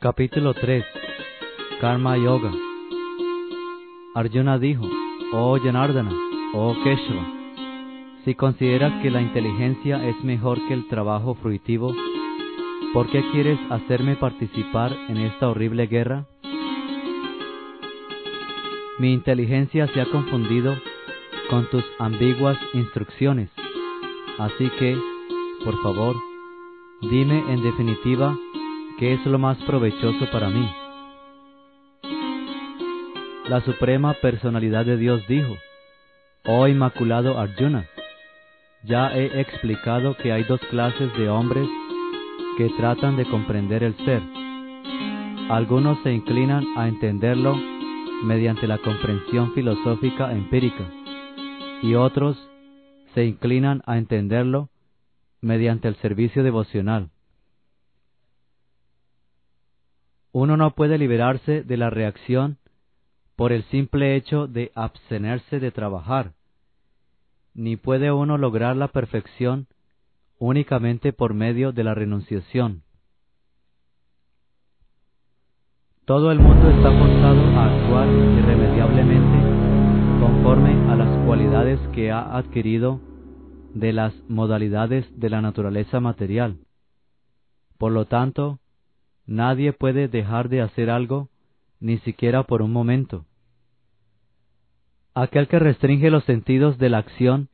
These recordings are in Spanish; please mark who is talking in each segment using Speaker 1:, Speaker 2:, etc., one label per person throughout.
Speaker 1: Capítulo 3 Karma Yoga Arjuna dijo, Oh Janardana, oh Keshava, si consideras que la inteligencia es mejor que el trabajo fruitivo, ¿por qué quieres hacerme participar en esta horrible guerra? Mi inteligencia se ha confundido con tus ambiguas instrucciones, así que, por favor, dime en definitiva qué es lo más provechoso para mí. La Suprema Personalidad de Dios dijo, Oh Inmaculado Arjuna, ya he explicado que hay dos clases de hombres que tratan de comprender el ser. Algunos se inclinan a entenderlo mediante la comprensión filosófica empírica y otros se inclinan a entenderlo mediante el servicio devocional. Uno no puede liberarse de la reacción por el simple hecho de abstenerse de trabajar, ni puede uno lograr la perfección únicamente por medio de la renunciación. Todo el mundo está forzado a actuar irremediablemente conforme a las cualidades que ha adquirido de las modalidades de la naturaleza material. Por lo tanto, nadie puede dejar de hacer algo, ni siquiera por un momento. Aquel que restringe los sentidos de la acción,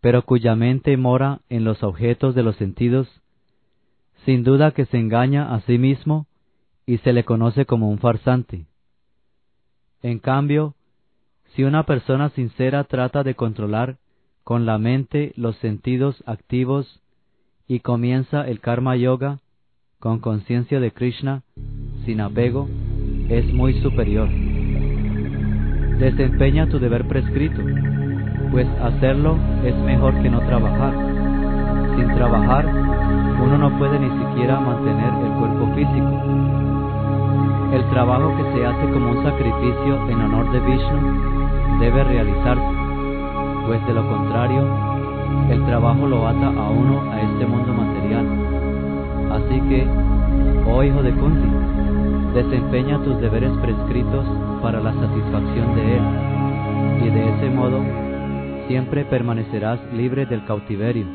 Speaker 1: pero cuya mente mora en los objetos de los sentidos, sin duda que se engaña a sí mismo y se le conoce como un farsante. En cambio, si una persona sincera trata de controlar con la mente los sentidos activos y comienza el karma yoga con conciencia de Krishna, sin apego, es muy superior. Desempeña tu deber prescrito, pues hacerlo es mejor que no trabajar. Sin trabajar, uno no puede ni siquiera mantener el cuerpo físico el trabajo que se hace como un sacrificio en honor de Vishnu debe realizarse, pues de lo contrario, el trabajo lo ata a uno a este mundo material. Así que, oh hijo de Kunti, desempeña tus deberes prescritos para la satisfacción de él, y de ese modo siempre permanecerás libre del cautiverio.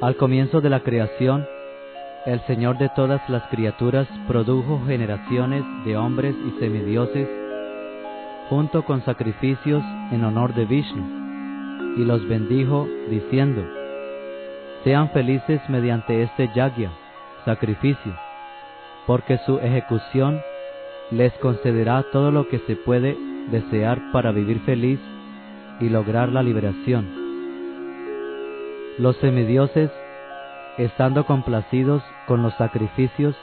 Speaker 1: Al comienzo de la creación, el Señor de todas las criaturas produjo generaciones de hombres y semidioses junto con sacrificios en honor de Vishnu, y los bendijo diciendo, sean felices mediante este yagya, sacrificio, porque su ejecución les concederá todo lo que se puede desear para vivir feliz y lograr la liberación. Los semidioses estando complacidos con los sacrificios,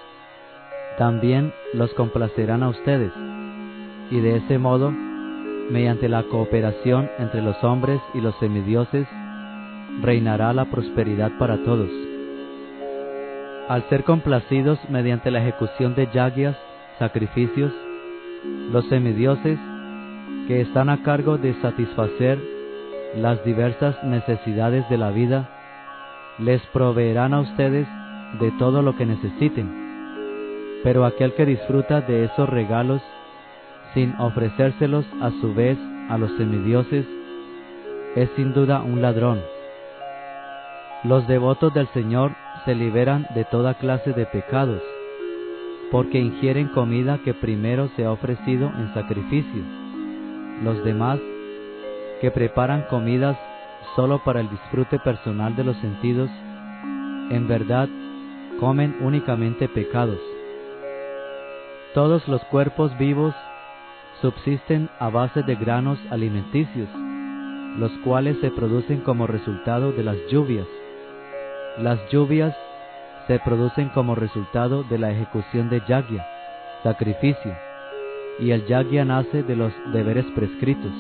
Speaker 1: también los complacerán a ustedes, y de ese modo, mediante la cooperación entre los hombres y los semidioses, reinará la prosperidad para todos. Al ser complacidos mediante la ejecución de yagyas, sacrificios, los semidioses, que están a cargo de satisfacer las diversas necesidades de la vida, les proveerán a ustedes de todo lo que necesiten. Pero aquel que disfruta de esos regalos sin ofrecérselos a su vez a los semidioses es sin duda un ladrón. Los devotos del Señor se liberan de toda clase de pecados, porque ingieren comida que primero se ha ofrecido en sacrificio. Los demás, que preparan comidas solo para el disfrute personal de los sentidos, en verdad comen únicamente pecados. Todos los cuerpos vivos subsisten a base de granos alimenticios, los cuales se producen como resultado de las lluvias. Las lluvias se producen como resultado de la ejecución de yagya, sacrificio, y el yagya nace de los deberes prescritos.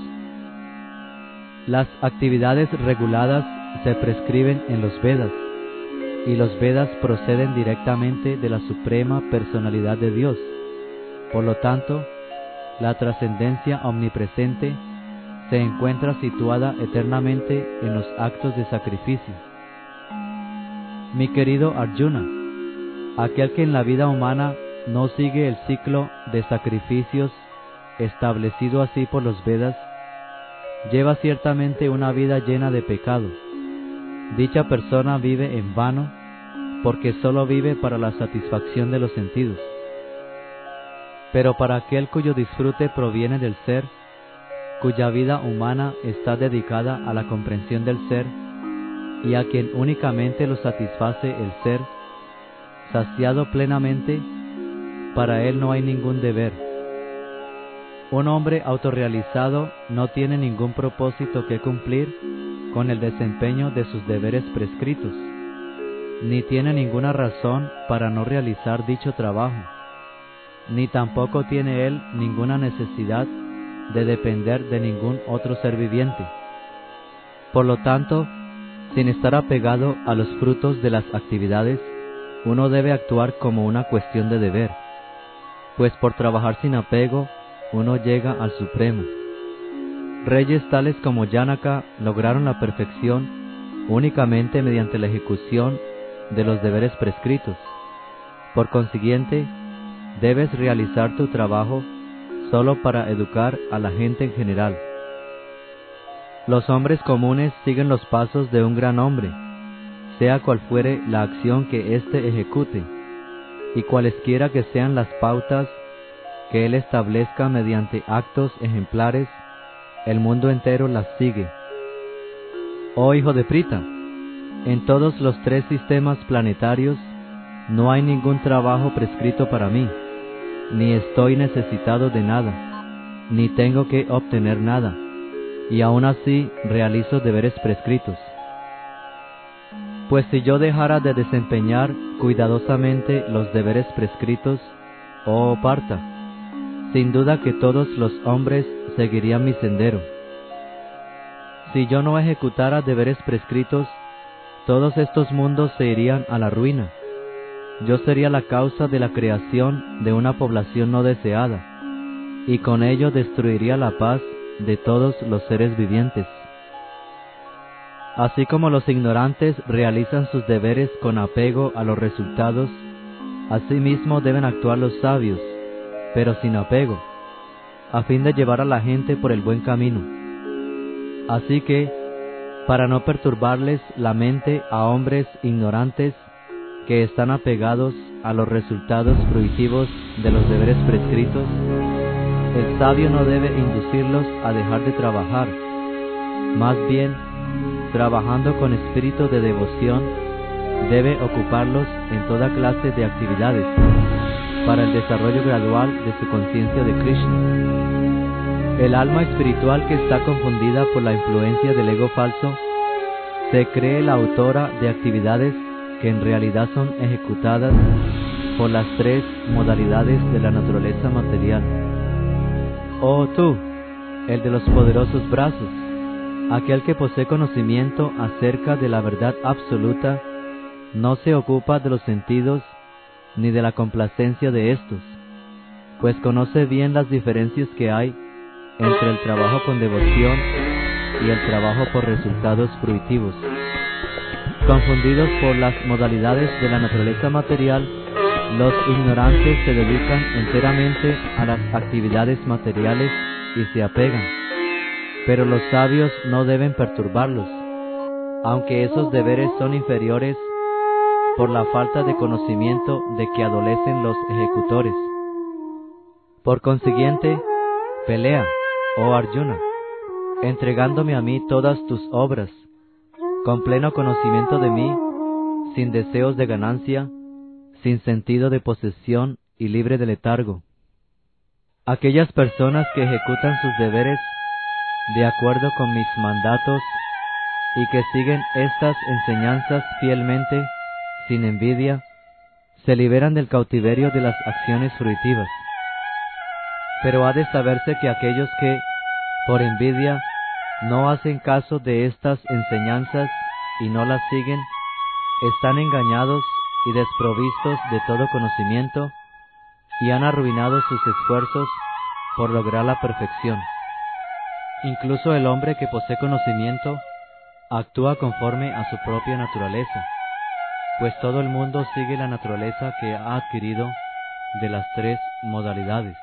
Speaker 1: Las actividades reguladas se prescriben en los Vedas y los Vedas proceden directamente de la Suprema Personalidad de Dios. Por lo tanto, la trascendencia omnipresente se encuentra situada eternamente en los actos de sacrificio. Mi querido Arjuna, Aquel que en la vida humana no sigue el ciclo de sacrificios establecido así por los Vedas, lleva ciertamente una vida llena de pecado. Dicha persona vive en vano porque sólo vive para la satisfacción de los sentidos. Pero para aquel cuyo disfrute proviene del ser, cuya vida humana está dedicada a la comprensión del ser, y a quien únicamente lo satisface el ser, saciado plenamente, para él no hay ningún deber. Un hombre autorrealizado no tiene ningún propósito que cumplir con el desempeño de sus deberes prescritos, ni tiene ninguna razón para no realizar dicho trabajo, ni tampoco tiene él ninguna necesidad de depender de ningún otro ser viviente. Por lo tanto, sin estar apegado a los frutos de las actividades, uno debe actuar como una cuestión de deber, pues por trabajar sin apego, uno llega al Supremo. Reyes tales como Yanaka lograron la perfección únicamente mediante la ejecución de los deberes prescritos. Por consiguiente, debes realizar tu trabajo solo para educar a la gente en general. Los hombres comunes siguen los pasos de un gran hombre, sea cual fuere la acción que éste ejecute, y cualesquiera que sean las pautas que él establezca mediante actos ejemplares, el mundo entero las sigue. Oh hijo de Prita, en todos los tres sistemas planetarios no hay ningún trabajo prescrito para mí, ni estoy necesitado de nada, ni tengo que obtener nada, y aún así realizo deberes prescritos. Pues si yo dejara de desempeñar cuidadosamente los deberes prescritos, oh Parta, sin duda que todos los hombres seguirían mi sendero. Si yo no ejecutara deberes prescritos, todos estos mundos se irían a la ruina. Yo sería la causa de la creación de una población no deseada, y con ello destruiría la paz de todos los seres vivientes. Así como los ignorantes realizan sus deberes con apego a los resultados, asimismo deben actuar los sabios, pero sin apego, a fin de llevar a la gente por el buen camino. Así que, para no perturbarles la mente a hombres ignorantes que están apegados a los resultados fruitivos de los deberes prescritos, el sabio no debe inducirlos a dejar de trabajar, más bien, trabajando con espíritu de devoción, debe ocuparlos en toda clase de actividades para el desarrollo gradual de su conciencia de Krishna. El alma espiritual que está confundida por la influencia del ego falso se cree la autora de actividades que en realidad son ejecutadas por las tres modalidades de la naturaleza material. Oh tú, el de los poderosos brazos, aquel que posee conocimiento acerca de la verdad absoluta, no se ocupa de los sentidos ni de la complacencia de estos, pues conoce bien las diferencias que hay entre el trabajo con devoción y el trabajo por resultados fruitivos. Confundidos por las modalidades de la naturaleza material, los ignorantes se dedican enteramente a las actividades materiales y se apegan, pero los sabios no deben perturbarlos, aunque esos deberes son inferiores por la falta de conocimiento de que adolecen los ejecutores. Por consiguiente, pelea, oh Arjuna, entregándome a mí todas tus obras, con pleno conocimiento de mí, sin deseos de ganancia, sin sentido de posesión y libre de letargo. Aquellas personas que ejecutan sus deberes de acuerdo con mis mandatos y que siguen estas enseñanzas fielmente, sin envidia, se liberan del cautiverio de las acciones fruitivas. Pero ha de saberse que aquellos que, por envidia, no hacen caso de estas enseñanzas y no las siguen, están engañados y desprovistos de todo conocimiento y han arruinado sus esfuerzos por lograr la perfección. Incluso el hombre que posee conocimiento actúa conforme a su propia naturaleza pues todo el mundo sigue la naturaleza que ha adquirido de las tres modalidades.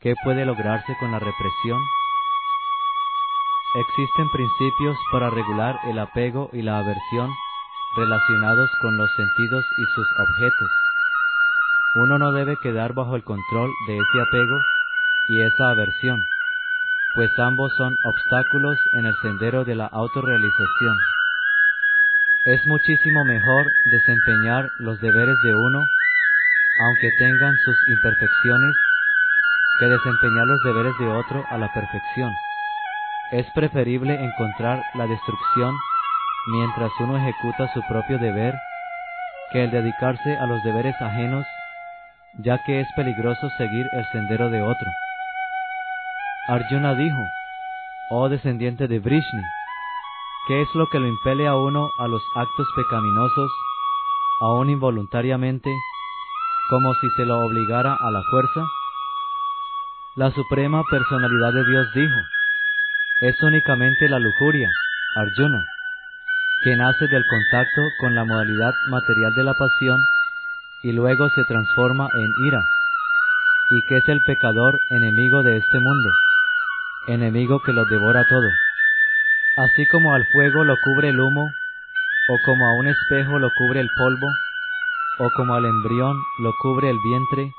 Speaker 1: ¿Qué puede lograrse con la represión? Existen principios para regular el apego y la aversión relacionados con los sentidos y sus objetos. Uno no debe quedar bajo el control de ese apego y esa aversión, pues ambos son obstáculos en el sendero de la autorrealización. Es muchísimo mejor desempeñar los deberes de uno, aunque tengan sus imperfecciones, que desempeñar los deberes de otro a la perfección. Es preferible encontrar la destrucción mientras uno ejecuta su propio deber que el dedicarse a los deberes ajenos, ya que es peligroso seguir el sendero de otro. Arjuna dijo, oh descendiente de Vrishni, ¿qué es lo que lo impele a uno a los actos pecaminosos, aun involuntariamente, como si se lo obligara a la fuerza? La Suprema Personalidad de Dios dijo, es únicamente la lujuria, Arjuna, que nace del contacto con la modalidad material de la pasión y luego se transforma en ira, y que es el pecador enemigo de este mundo, enemigo que lo devora todo. Así como al fuego lo cubre el humo, o como a un espejo lo cubre el polvo, o como al embrión lo cubre el vientre,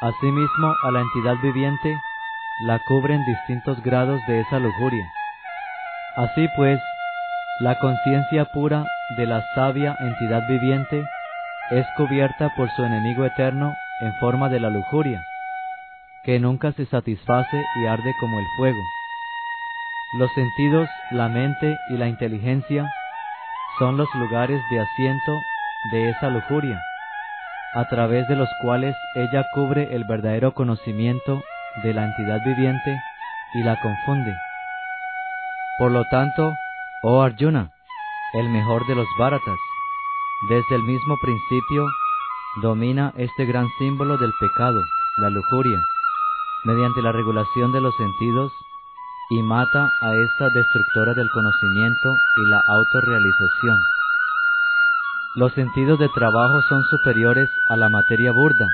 Speaker 1: asimismo a la entidad viviente la cubren distintos grados de esa lujuria. Así pues, la conciencia pura de la sabia entidad viviente es cubierta por su enemigo eterno en forma de la lujuria, que nunca se satisface y arde como el fuego. Los sentidos, la mente y la inteligencia son los lugares de asiento de esa lujuria, a través de los cuales ella cubre el verdadero conocimiento de la entidad viviente y la confunde. Por lo tanto, oh Arjuna, el mejor de los Bharatas, desde el mismo principio domina este gran símbolo del pecado, la lujuria, mediante la regulación de los sentidos y mata a esta destructora del conocimiento y la autorrealización. Los sentidos de trabajo son superiores a la materia burda,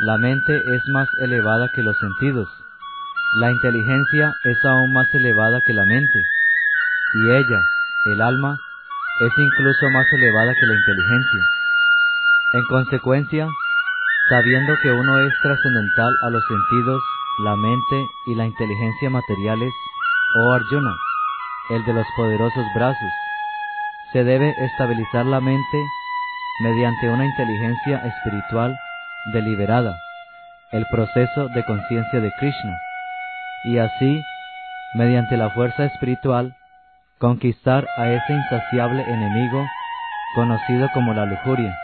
Speaker 1: la mente es más elevada que los sentidos. La inteligencia es aún más elevada que la mente. Y ella, el alma, es incluso más elevada que la inteligencia. En consecuencia, sabiendo que uno es trascendental a los sentidos, la mente y la inteligencia materiales, oh Arjuna, el de los poderosos brazos, se debe estabilizar la mente mediante una inteligencia espiritual deliberada, el proceso de conciencia de Krishna, y así, mediante la fuerza espiritual, conquistar a ese insaciable enemigo conocido como la lujuria.